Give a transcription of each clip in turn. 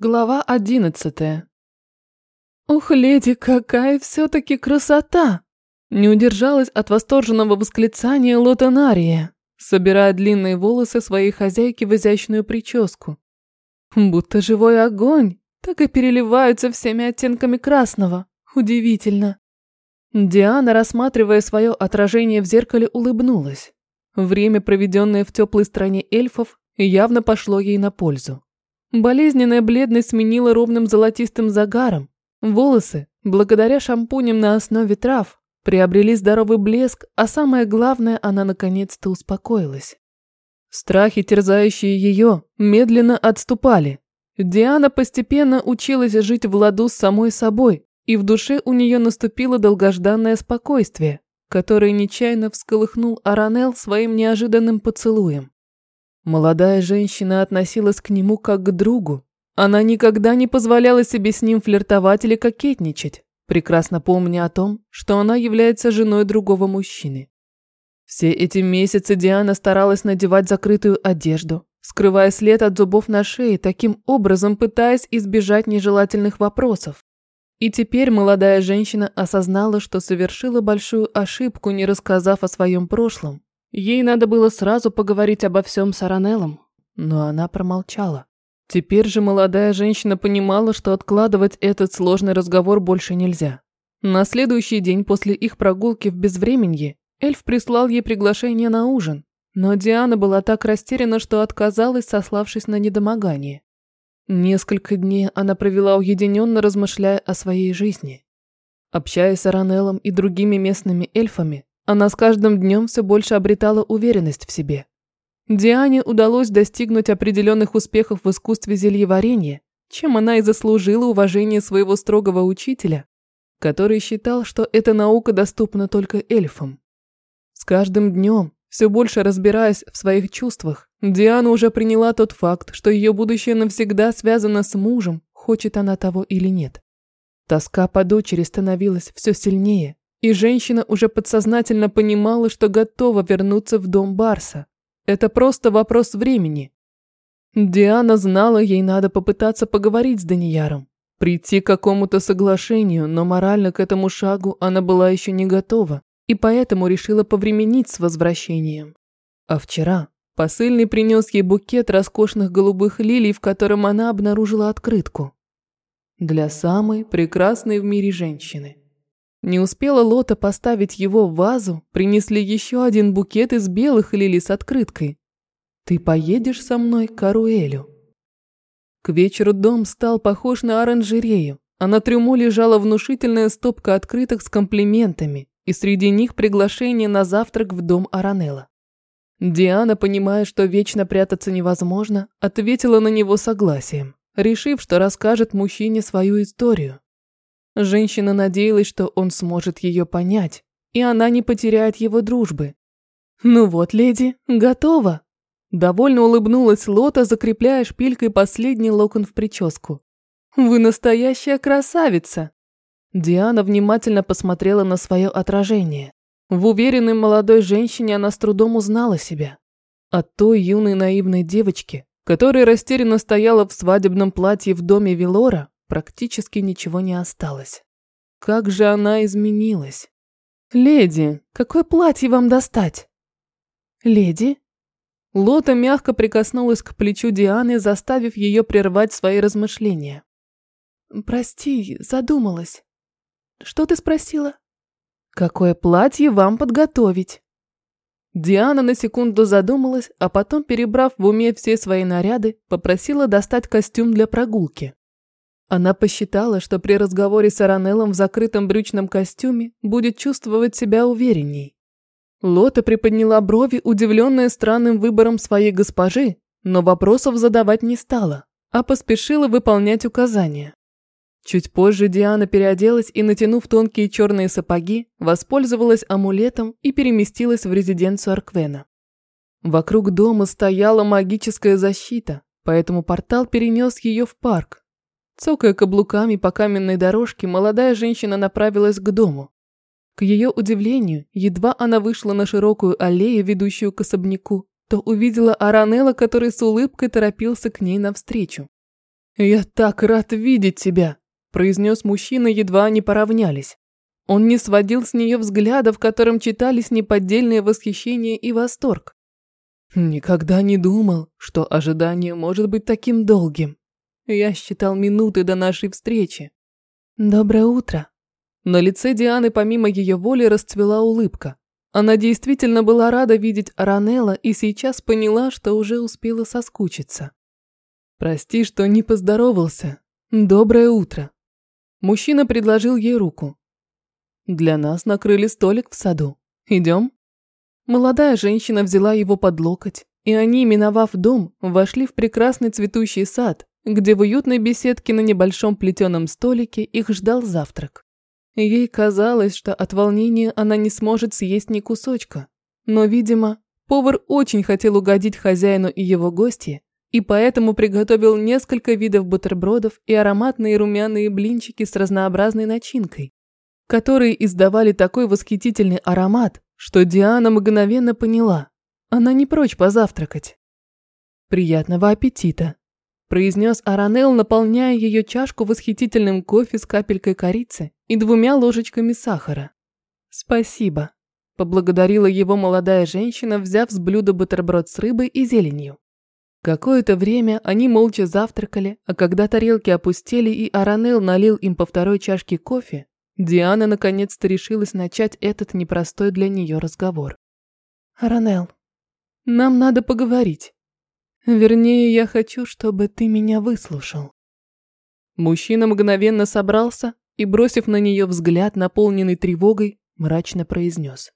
Глава одиннадцатая. «Ух, леди, какая все-таки красота!» Не удержалась от восторженного восклицания Лотонария, собирая длинные волосы своей хозяйки в изящную прическу. Будто живой огонь, так и переливаются всеми оттенками красного. Удивительно. Диана, рассматривая свое отражение в зеркале, улыбнулась. Время, проведенное в теплой стране эльфов, явно пошло ей на пользу. Болезненная бледность сменила ровным золотистым загаром. Волосы, благодаря шампуням на основе трав, приобрели здоровый блеск, а самое главное, она наконец-то успокоилась. Страхи, терзающие ее, медленно отступали. Диана постепенно училась жить в ладу с самой собой, и в душе у нее наступило долгожданное спокойствие, которое нечаянно всколыхнул Аранел своим неожиданным поцелуем. Молодая женщина относилась к нему как к другу. Она никогда не позволяла себе с ним флиртовать или кокетничать, прекрасно помня о том, что она является женой другого мужчины. Все эти месяцы Диана старалась надевать закрытую одежду, скрывая след от зубов на шее, таким образом пытаясь избежать нежелательных вопросов. И теперь молодая женщина осознала, что совершила большую ошибку, не рассказав о своем прошлом, Ей надо было сразу поговорить обо всем с Аранеллом, но она промолчала. Теперь же молодая женщина понимала, что откладывать этот сложный разговор больше нельзя. На следующий день после их прогулки в безвременье эльф прислал ей приглашение на ужин, но Диана была так растеряна, что отказалась, сославшись на недомогание. Несколько дней она провела уединенно, размышляя о своей жизни. Общаясь с Аранеллом и другими местными эльфами, она с каждым днем все больше обретала уверенность в себе. Диане удалось достигнуть определенных успехов в искусстве зельеварения, чем она и заслужила уважение своего строгого учителя, который считал, что эта наука доступна только эльфам. С каждым днем, все больше разбираясь в своих чувствах, Диана уже приняла тот факт, что ее будущее навсегда связано с мужем, хочет она того или нет. Тоска по дочери становилась все сильнее, и женщина уже подсознательно понимала, что готова вернуться в дом Барса. Это просто вопрос времени. Диана знала, ей надо попытаться поговорить с Данияром, прийти к какому-то соглашению, но морально к этому шагу она была еще не готова, и поэтому решила повременить с возвращением. А вчера посыльный принес ей букет роскошных голубых лилий, в котором она обнаружила открытку. Для самой прекрасной в мире женщины – не успела Лота поставить его в вазу, принесли еще один букет из белых лилий с открыткой. «Ты поедешь со мной к Аруэлю». К вечеру дом стал похож на оранжерею, а на трюму лежала внушительная стопка открыток с комплиментами, и среди них приглашение на завтрак в дом Аранелла. Диана, понимая, что вечно прятаться невозможно, ответила на него согласием, решив, что расскажет мужчине свою историю. Женщина надеялась, что он сможет ее понять, и она не потеряет его дружбы. «Ну вот, леди, готово!» Довольно улыбнулась Лота, закрепляя шпилькой последний локон в прическу. «Вы настоящая красавица!» Диана внимательно посмотрела на свое отражение. В уверенной молодой женщине она с трудом узнала себя. От той юной наивной девочки, которая растерянно стояла в свадебном платье в доме Вилора, практически ничего не осталось. Как же она изменилась. «Леди, какое платье вам достать?» «Леди?» Лота мягко прикоснулась к плечу Дианы, заставив ее прервать свои размышления. «Прости, задумалась. Что ты спросила?» «Какое платье вам подготовить?» Диана на секунду задумалась, а потом, перебрав в уме все свои наряды, попросила достать костюм для прогулки. Она посчитала, что при разговоре с Аранеллом в закрытом брючном костюме будет чувствовать себя уверенней. Лота приподняла брови, удивленная странным выбором своей госпожи, но вопросов задавать не стала, а поспешила выполнять указания. Чуть позже Диана переоделась и, натянув тонкие черные сапоги, воспользовалась амулетом и переместилась в резиденцию Арквена. Вокруг дома стояла магическая защита, поэтому портал перенес ее в парк, Цокая каблуками по каменной дорожке, молодая женщина направилась к дому. К ее удивлению, едва она вышла на широкую аллею, ведущую к особняку, то увидела Аранелла, который с улыбкой торопился к ней навстречу. «Я так рад видеть тебя», – произнес мужчина, едва они поравнялись. Он не сводил с нее взгляда, в котором читались неподдельное восхищение и восторг. Никогда не думал, что ожидание может быть таким долгим. Я считал минуты до нашей встречи. Доброе утро. На лице Дианы помимо ее воли расцвела улыбка. Она действительно была рада видеть Аранелла и сейчас поняла, что уже успела соскучиться. Прости, что не поздоровался. Доброе утро. Мужчина предложил ей руку. Для нас накрыли столик в саду. Идем? Молодая женщина взяла его под локоть, и они, миновав дом, вошли в прекрасный цветущий сад, где в уютной беседке на небольшом плетеном столике их ждал завтрак. Ей казалось, что от волнения она не сможет съесть ни кусочка. Но, видимо, повар очень хотел угодить хозяину и его гости, и поэтому приготовил несколько видов бутербродов и ароматные румяные блинчики с разнообразной начинкой которые издавали такой восхитительный аромат, что Диана мгновенно поняла, она не прочь позавтракать. «Приятного аппетита», – произнес Аранел, наполняя ее чашку восхитительным кофе с капелькой корицы и двумя ложечками сахара. «Спасибо», – поблагодарила его молодая женщина, взяв с блюда бутерброд с рыбой и зеленью. Какое-то время они молча завтракали, а когда тарелки опустели и Аранел налил им по второй чашке кофе, Диана наконец-то решилась начать этот непростой для нее разговор. «Ранел, нам надо поговорить. Вернее, я хочу, чтобы ты меня выслушал». Мужчина мгновенно собрался и, бросив на нее взгляд, наполненный тревогой, мрачно произнес.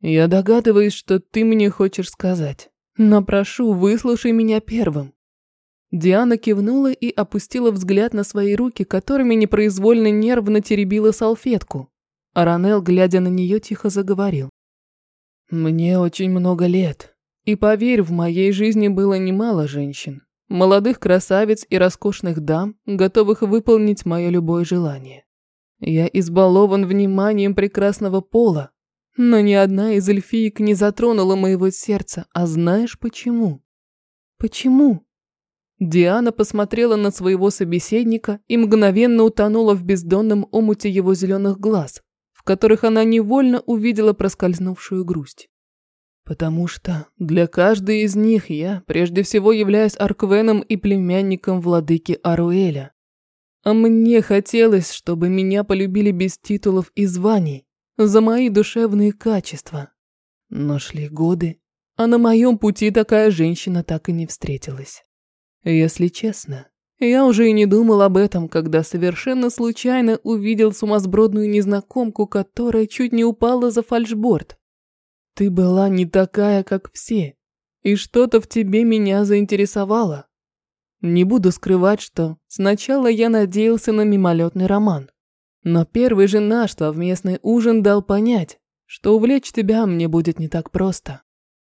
«Я догадываюсь, что ты мне хочешь сказать, но прошу, выслушай меня первым. Диана кивнула и опустила взгляд на свои руки, которыми непроизвольно нервно теребила салфетку. Аранел, глядя на нее, тихо заговорил. «Мне очень много лет. И поверь, в моей жизни было немало женщин. Молодых красавиц и роскошных дам, готовых выполнить мое любое желание. Я избалован вниманием прекрасного пола, но ни одна из эльфиек не затронула моего сердца, а знаешь почему? Почему? Диана посмотрела на своего собеседника и мгновенно утонула в бездонном омуте его зеленых глаз, в которых она невольно увидела проскользнувшую грусть. Потому что для каждой из них я прежде всего являюсь Арквеном и племянником владыки Аруэля. А мне хотелось, чтобы меня полюбили без титулов и званий, за мои душевные качества. Но шли годы, а на моем пути такая женщина так и не встретилась. Если честно, я уже и не думал об этом, когда совершенно случайно увидел сумасбродную незнакомку, которая чуть не упала за фальшборд. Ты была не такая, как все, и что-то в тебе меня заинтересовало. Не буду скрывать, что сначала я надеялся на мимолетный роман. Но первый же наш совместный ужин дал понять, что увлечь тебя мне будет не так просто.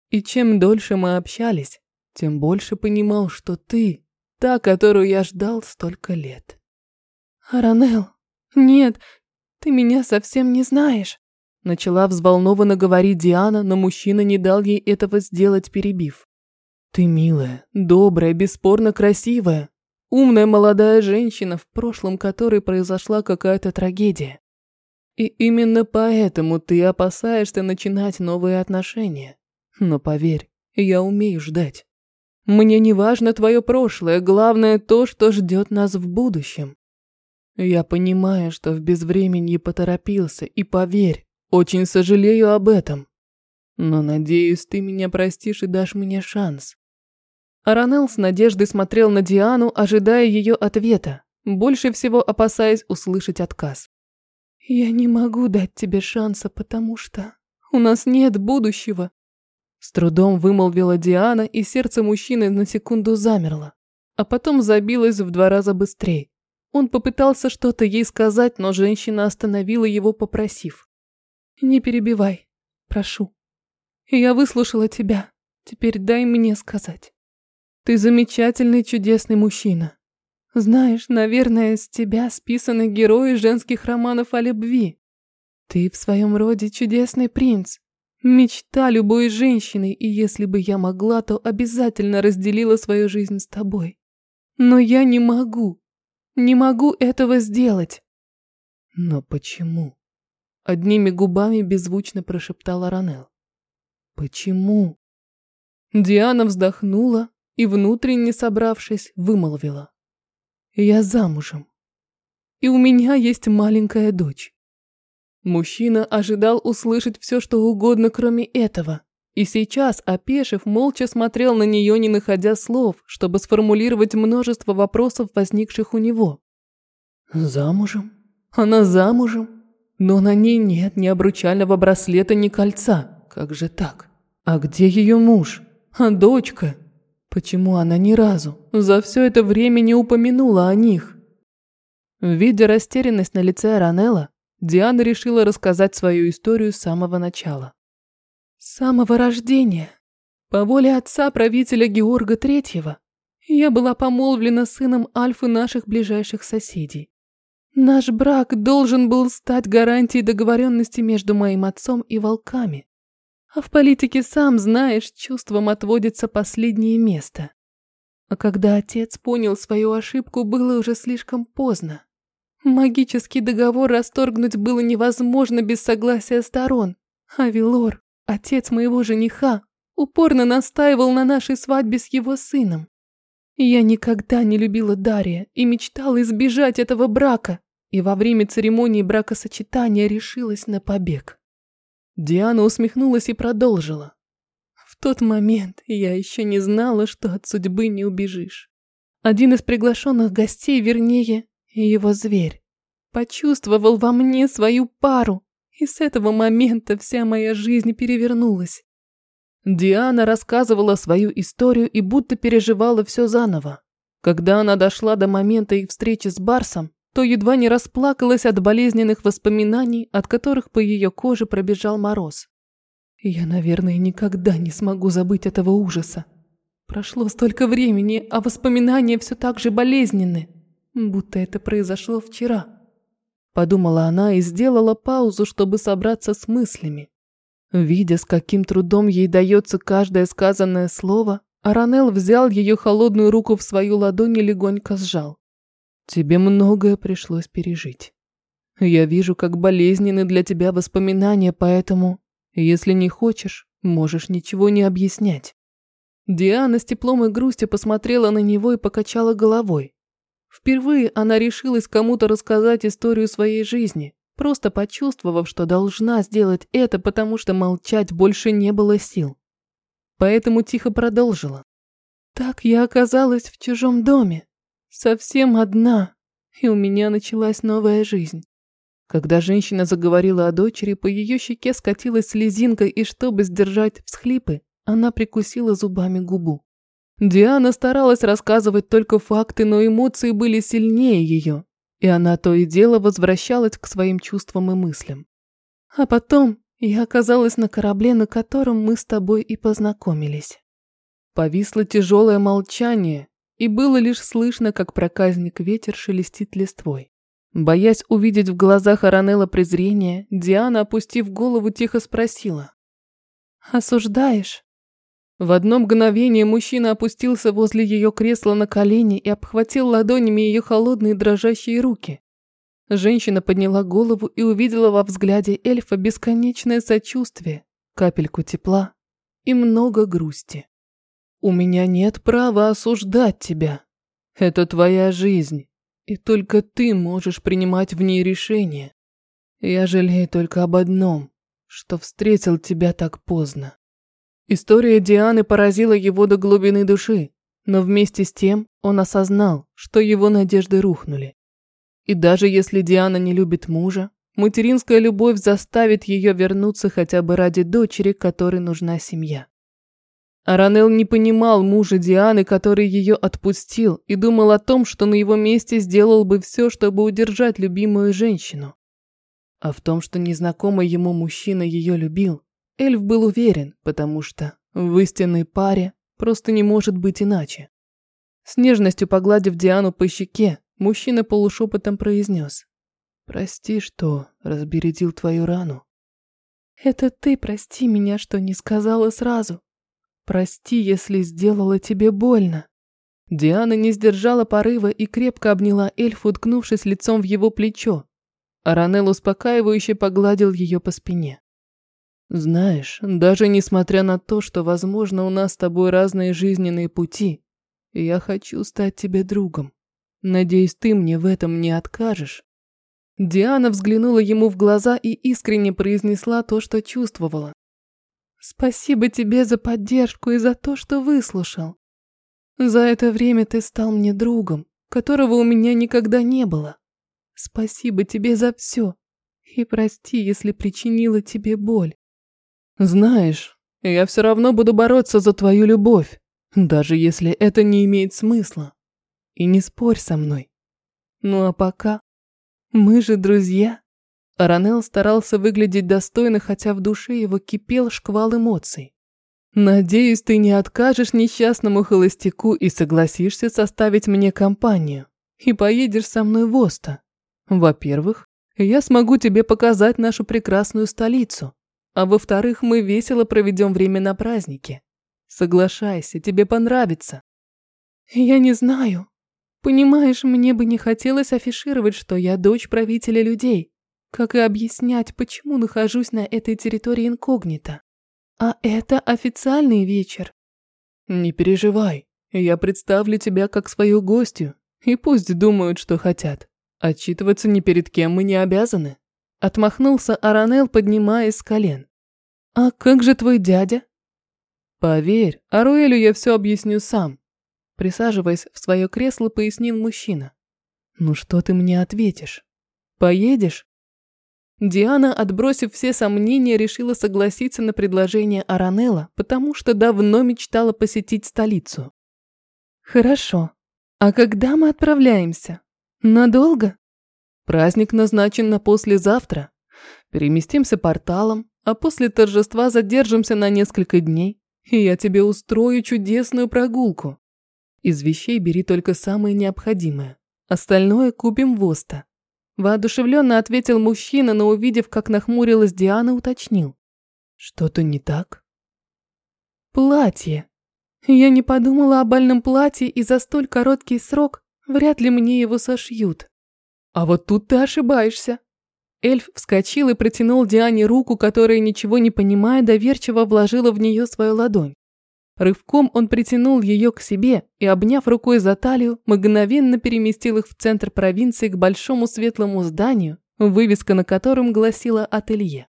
И чем дольше мы общались, тем больше понимал, что ты та, которую я ждал столько лет. Аранел, нет, ты меня совсем не знаешь. Начала взволнованно говорить Диана, но мужчина не дал ей этого сделать, перебив. Ты милая, добрая, бесспорно красивая, умная молодая женщина, в прошлом которой произошла какая-то трагедия. И именно поэтому ты опасаешься начинать новые отношения. Но поверь, я умею ждать. Мне не важно твое прошлое, главное то, что ждет нас в будущем. Я понимаю, что в безвременье поторопился, и поверь, очень сожалею об этом. Но надеюсь, ты меня простишь и дашь мне шанс. Аранел с надеждой смотрел на Диану, ожидая ее ответа, больше всего опасаясь услышать отказ. «Я не могу дать тебе шанса, потому что у нас нет будущего. С трудом вымолвила Диана, и сердце мужчины на секунду замерло, а потом забилось в два раза быстрее. Он попытался что-то ей сказать, но женщина остановила его, попросив. «Не перебивай, прошу. Я выслушала тебя, теперь дай мне сказать. Ты замечательный, чудесный мужчина. Знаешь, наверное, с тебя списаны герои женских романов о любви. Ты в своем роде чудесный принц, Мечта любой женщины, и если бы я могла, то обязательно разделила свою жизнь с тобой. Но я не могу. Не могу этого сделать. Но почему? Одними губами беззвучно прошептала Ранел. Почему? Диана вздохнула и, внутренне собравшись, вымолвила. Я замужем. И у меня есть маленькая дочь. Мужчина ожидал услышать все, что угодно, кроме этого. И сейчас, опешив, молча смотрел на нее, не находя слов, чтобы сформулировать множество вопросов, возникших у него. Замужем? Она замужем? Но на ней нет ни обручального браслета, ни кольца. Как же так? А где ее муж? А дочка? Почему она ни разу за все это время не упомянула о них? Видя растерянность на лице Ранелла, Диана решила рассказать свою историю с самого начала. С самого рождения. По воле отца правителя Георга Третьего я была помолвлена сыном Альфы наших ближайших соседей. Наш брак должен был стать гарантией договоренности между моим отцом и волками. А в политике, сам знаешь, чувствам отводится последнее место. А когда отец понял свою ошибку, было уже слишком поздно. Магический договор расторгнуть было невозможно без согласия сторон. А Вилор, отец моего жениха, упорно настаивал на нашей свадьбе с его сыном. Я никогда не любила Дария и мечтала избежать этого брака, и во время церемонии бракосочетания решилась на побег. Диана усмехнулась и продолжила. В тот момент я еще не знала, что от судьбы не убежишь. Один из приглашенных гостей, вернее, его зверь, почувствовал во мне свою пару, и с этого момента вся моя жизнь перевернулась. Диана рассказывала свою историю и будто переживала все заново. Когда она дошла до момента их встречи с Барсом, то едва не расплакалась от болезненных воспоминаний, от которых по ее коже пробежал мороз. Я, наверное, никогда не смогу забыть этого ужаса. Прошло столько времени, а воспоминания все так же болезненны будто это произошло вчера. Подумала она и сделала паузу, чтобы собраться с мыслями. Видя, с каким трудом ей дается каждое сказанное слово, Аранел взял ее холодную руку в свою ладонь и легонько сжал. «Тебе многое пришлось пережить. Я вижу, как болезненны для тебя воспоминания, поэтому, если не хочешь, можешь ничего не объяснять». Диана с теплом и грустью посмотрела на него и покачала головой. Впервые она решилась кому-то рассказать историю своей жизни, просто почувствовав, что должна сделать это, потому что молчать больше не было сил. Поэтому тихо продолжила. Так я оказалась в чужом доме, совсем одна, и у меня началась новая жизнь. Когда женщина заговорила о дочери, по ее щеке скатилась слезинка, и чтобы сдержать всхлипы, она прикусила зубами губу. Диана старалась рассказывать только факты, но эмоции были сильнее ее, и она то и дело возвращалась к своим чувствам и мыслям. А потом я оказалась на корабле, на котором мы с тобой и познакомились. Повисло тяжелое молчание, и было лишь слышно, как проказник ветер шелестит листвой. Боясь увидеть в глазах Аранелла презрение, Диана, опустив голову, тихо спросила. «Осуждаешь?» В одно мгновение мужчина опустился возле ее кресла на колени и обхватил ладонями ее холодные дрожащие руки. Женщина подняла голову и увидела во взгляде эльфа бесконечное сочувствие, капельку тепла и много грусти. «У меня нет права осуждать тебя. Это твоя жизнь, и только ты можешь принимать в ней решения. Я жалею только об одном, что встретил тебя так поздно. История Дианы поразила его до глубины души, но вместе с тем он осознал, что его надежды рухнули. И даже если Диана не любит мужа, материнская любовь заставит ее вернуться хотя бы ради дочери, которой нужна семья. Аранел не понимал мужа Дианы, который ее отпустил, и думал о том, что на его месте сделал бы все, чтобы удержать любимую женщину. А в том, что незнакомый ему мужчина ее любил, Эльф был уверен, потому что в истинной паре просто не может быть иначе. С нежностью погладив Диану по щеке, мужчина полушепотом произнес. «Прости, что разбередил твою рану». «Это ты прости меня, что не сказала сразу. Прости, если сделала тебе больно». Диана не сдержала порыва и крепко обняла эльфа, уткнувшись лицом в его плечо. Аранел успокаивающе погладил ее по спине. «Знаешь, даже несмотря на то, что, возможно, у нас с тобой разные жизненные пути, я хочу стать тебе другом. Надеюсь, ты мне в этом не откажешь». Диана взглянула ему в глаза и искренне произнесла то, что чувствовала. «Спасибо тебе за поддержку и за то, что выслушал. За это время ты стал мне другом, которого у меня никогда не было. Спасибо тебе за все. И прости, если причинила тебе боль. Знаешь, я все равно буду бороться за твою любовь, даже если это не имеет смысла. И не спорь со мной. Ну а пока мы же друзья. Ранел старался выглядеть достойно, хотя в душе его кипел шквал эмоций. Надеюсь, ты не откажешь несчастному холостяку и согласишься составить мне компанию. И поедешь со мной в Оста. Во-первых, я смогу тебе показать нашу прекрасную столицу. А во-вторых, мы весело проведем время на празднике. Соглашайся, тебе понравится. Я не знаю, Понимаешь, мне бы не хотелось афишировать, что я дочь правителя людей, как и объяснять, почему нахожусь на этой территории инкогнито. А это официальный вечер. Не переживай, я представлю тебя как свою гостью, и пусть думают, что хотят. Отчитываться ни перед кем мы не обязаны. Отмахнулся Аранел, поднимаясь с колен. А как же твой дядя? Поверь, Аруэлю я все объясню сам. Присаживаясь в свое кресло, пояснил мужчина. «Ну что ты мне ответишь? Поедешь?» Диана, отбросив все сомнения, решила согласиться на предложение Аранелла, потому что давно мечтала посетить столицу. «Хорошо. А когда мы отправляемся? Надолго?» «Праздник назначен на послезавтра. Переместимся порталом, а после торжества задержимся на несколько дней, и я тебе устрою чудесную прогулку. Из вещей бери только самое необходимое. Остальное купим в Оста. Воодушевленно ответил мужчина, но увидев, как нахмурилась Диана, уточнил. Что-то не так? Платье. Я не подумала о бальном платье, и за столь короткий срок вряд ли мне его сошьют. А вот тут ты ошибаешься. Эльф вскочил и протянул Диане руку, которая, ничего не понимая, доверчиво вложила в нее свою ладонь. Рывком он притянул ее к себе и, обняв рукой за талию, мгновенно переместил их в центр провинции к большому светлому зданию, вывеска на котором гласила «Ателье».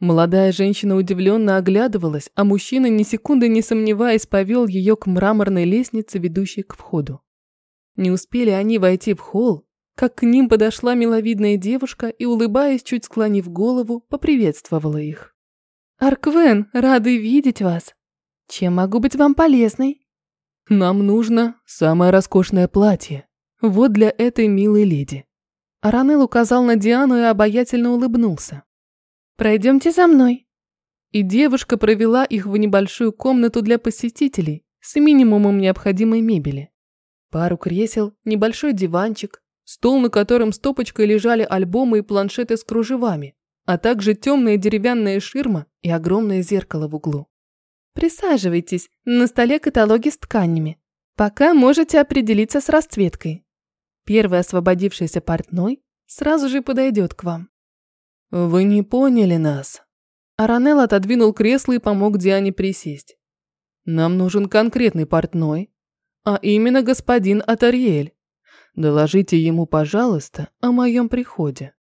Молодая женщина удивленно оглядывалась, а мужчина, ни секунды не сомневаясь, повел ее к мраморной лестнице, ведущей к входу. Не успели они войти в холл, как к ним подошла миловидная девушка и, улыбаясь, чуть склонив голову, поприветствовала их. «Арквен, рады видеть вас!» Чем могу быть вам полезной? Нам нужно самое роскошное платье. Вот для этой милой леди. Аранел указал на Диану и обаятельно улыбнулся. Пройдемте за мной. И девушка провела их в небольшую комнату для посетителей с минимумом необходимой мебели. Пару кресел, небольшой диванчик, стол, на котором стопочкой лежали альбомы и планшеты с кружевами, а также темная деревянная ширма и огромное зеркало в углу. Присаживайтесь, на столе каталоги с тканями. Пока можете определиться с расцветкой. Первый освободившийся портной сразу же подойдет к вам. Вы не поняли нас. Аранел отодвинул кресло и помог Диане присесть. Нам нужен конкретный портной, а именно господин Атариэль. Доложите ему, пожалуйста, о моем приходе.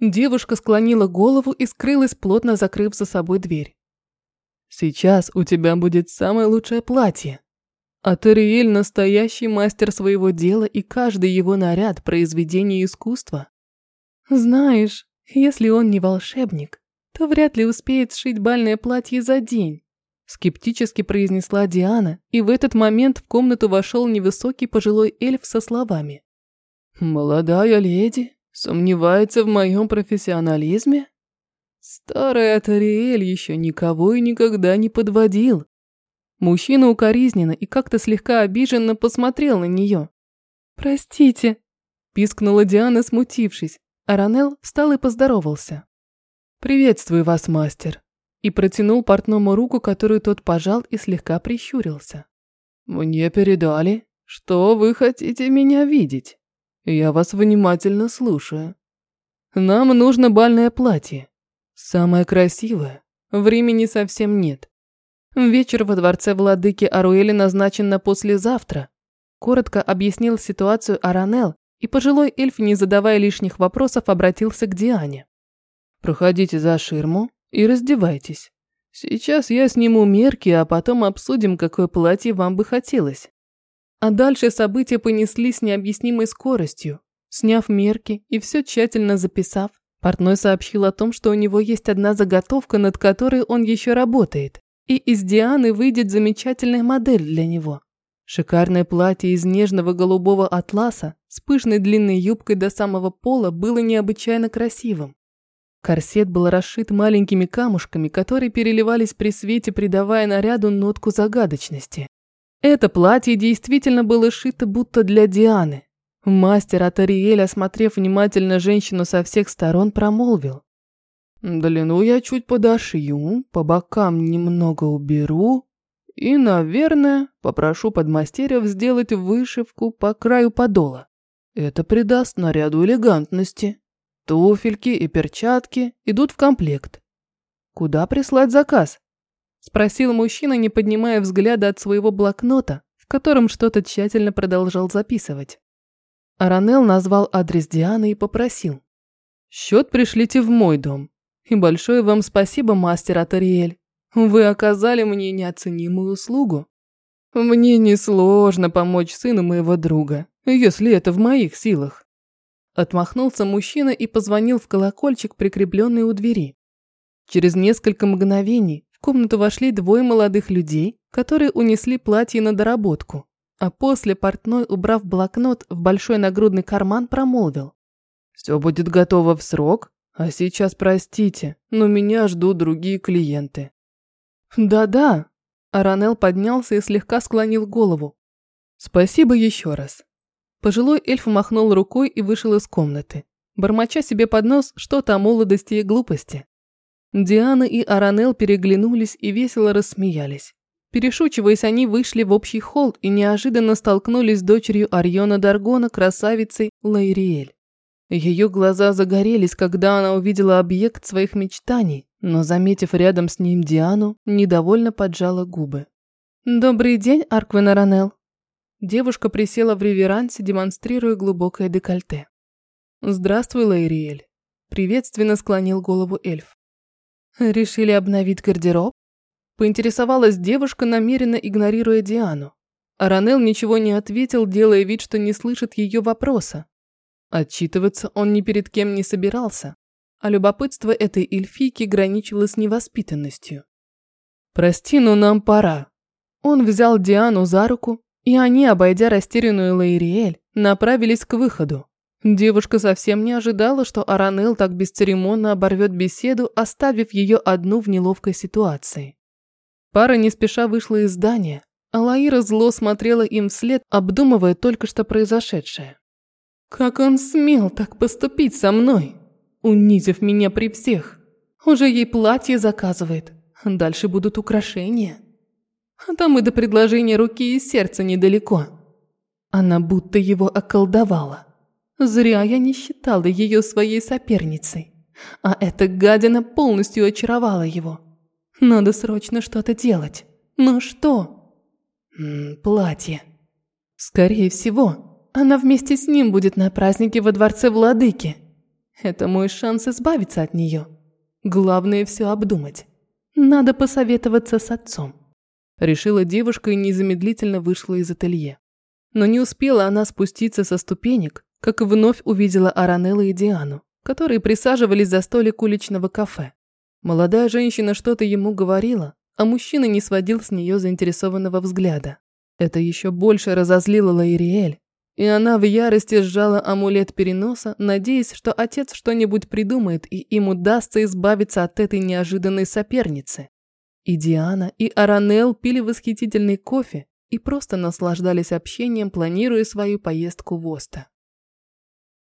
Девушка склонила голову и скрылась, плотно закрыв за собой дверь. Сейчас у тебя будет самое лучшее платье. А Тариэль настоящий мастер своего дела, и каждый его наряд – произведение искусства. Знаешь, если он не волшебник, то вряд ли успеет сшить бальное платье за день. Скептически произнесла Диана, и в этот момент в комнату вошел невысокий пожилой эльф со словами. «Молодая леди сомневается в моем профессионализме?» Старый Атариэль еще никого и никогда не подводил. Мужчина укоризненно и как-то слегка обиженно посмотрел на нее. «Простите», – пискнула Диана, смутившись, а Ранел встал и поздоровался. «Приветствую вас, мастер», и протянул портному руку, которую тот пожал и слегка прищурился. «Мне передали, Что вы хотите меня видеть? Я вас внимательно слушаю. Нам нужно бальное платье. Самое красивое. Времени совсем нет. Вечер во дворце владыки Аруэли назначен на послезавтра. Коротко объяснил ситуацию Аранел, и пожилой эльф, не задавая лишних вопросов, обратился к Диане. «Проходите за ширму и раздевайтесь. Сейчас я сниму мерки, а потом обсудим, какое платье вам бы хотелось». А дальше события понеслись с необъяснимой скоростью. Сняв мерки и все тщательно записав, портной сообщил о том, что у него есть одна заготовка, над которой он еще работает, и из Дианы выйдет замечательная модель для него. Шикарное платье из нежного голубого атласа с пышной длинной юбкой до самого пола было необычайно красивым. Корсет был расшит маленькими камушками, которые переливались при свете, придавая наряду нотку загадочности. Это платье действительно было шито будто для Дианы. Мастер от Ариэля, осмотрев внимательно женщину со всех сторон, промолвил. «Длину я чуть подошью, по бокам немного уберу и, наверное, попрошу подмастерьев сделать вышивку по краю подола. Это придаст наряду элегантности. Туфельки и перчатки идут в комплект. Куда прислать заказ?» Спросил мужчина, не поднимая взгляда от своего блокнота, в котором что-то тщательно продолжал записывать. Аранел назвал адрес Дианы и попросил. «Счет пришлите в мой дом. И большое вам спасибо, мастер Атариэль. Вы оказали мне неоценимую услугу. Мне несложно помочь сыну моего друга, если это в моих силах». Отмахнулся мужчина и позвонил в колокольчик, прикрепленный у двери. Через несколько мгновений в комнату вошли двое молодых людей, которые унесли платье на доработку. А после портной, убрав блокнот в большой нагрудный карман, промолвил. «Все будет готово в срок, а сейчас простите, но меня ждут другие клиенты». «Да-да», Аранел поднялся и слегка склонил голову. «Спасибо еще раз». Пожилой эльф махнул рукой и вышел из комнаты, бормоча себе под нос что-то о молодости и глупости. Диана и Аранел переглянулись и весело рассмеялись. Перешучиваясь, они вышли в общий холл и неожиданно столкнулись с дочерью Арьона Даргона, красавицей Лайриэль. Ее глаза загорелись, когда она увидела объект своих мечтаний, но, заметив рядом с ним Диану, недовольно поджала губы. «Добрый день, Арквен Аранел». Девушка присела в реверансе, демонстрируя глубокое декольте. «Здравствуй, Лайриэль», – приветственно склонил голову эльф. «Решили обновить гардероб?» Поинтересовалась девушка, намеренно игнорируя Диану. Аранел ничего не ответил, делая вид, что не слышит ее вопроса. Отчитываться он ни перед кем не собирался, а любопытство этой эльфийки граничило с невоспитанностью. «Прости, но нам пора». Он взял Диану за руку, и они, обойдя растерянную Лаириэль, направились к выходу. Девушка совсем не ожидала, что Аранел так бесцеремонно оборвет беседу, оставив ее одну в неловкой ситуации. Пара не спеша вышла из здания, а Лаира зло смотрела им вслед, обдумывая только что произошедшее. «Как он смел так поступить со мной, унизив меня при всех? Уже ей платье заказывает, дальше будут украшения. А там и до предложения руки и сердца недалеко. Она будто его околдовала. Зря я не считала ее своей соперницей, а эта гадина полностью очаровала его». Надо срочно что-то делать. Но что? М -м, платье. Скорее всего, она вместе с ним будет на празднике во дворце владыки. Это мой шанс избавиться от нее. Главное все обдумать. Надо посоветоваться с отцом. Решила девушка и незамедлительно вышла из ателье. Но не успела она спуститься со ступенек, как вновь увидела Аранелла и Диану, которые присаживались за столик уличного кафе. Молодая женщина что-то ему говорила, а мужчина не сводил с нее заинтересованного взгляда. Это еще больше разозлило Лаириэль, и она в ярости сжала амулет переноса, надеясь, что отец что-нибудь придумает и им удастся избавиться от этой неожиданной соперницы. И Диана, и Аранел пили восхитительный кофе и просто наслаждались общением, планируя свою поездку в Оста.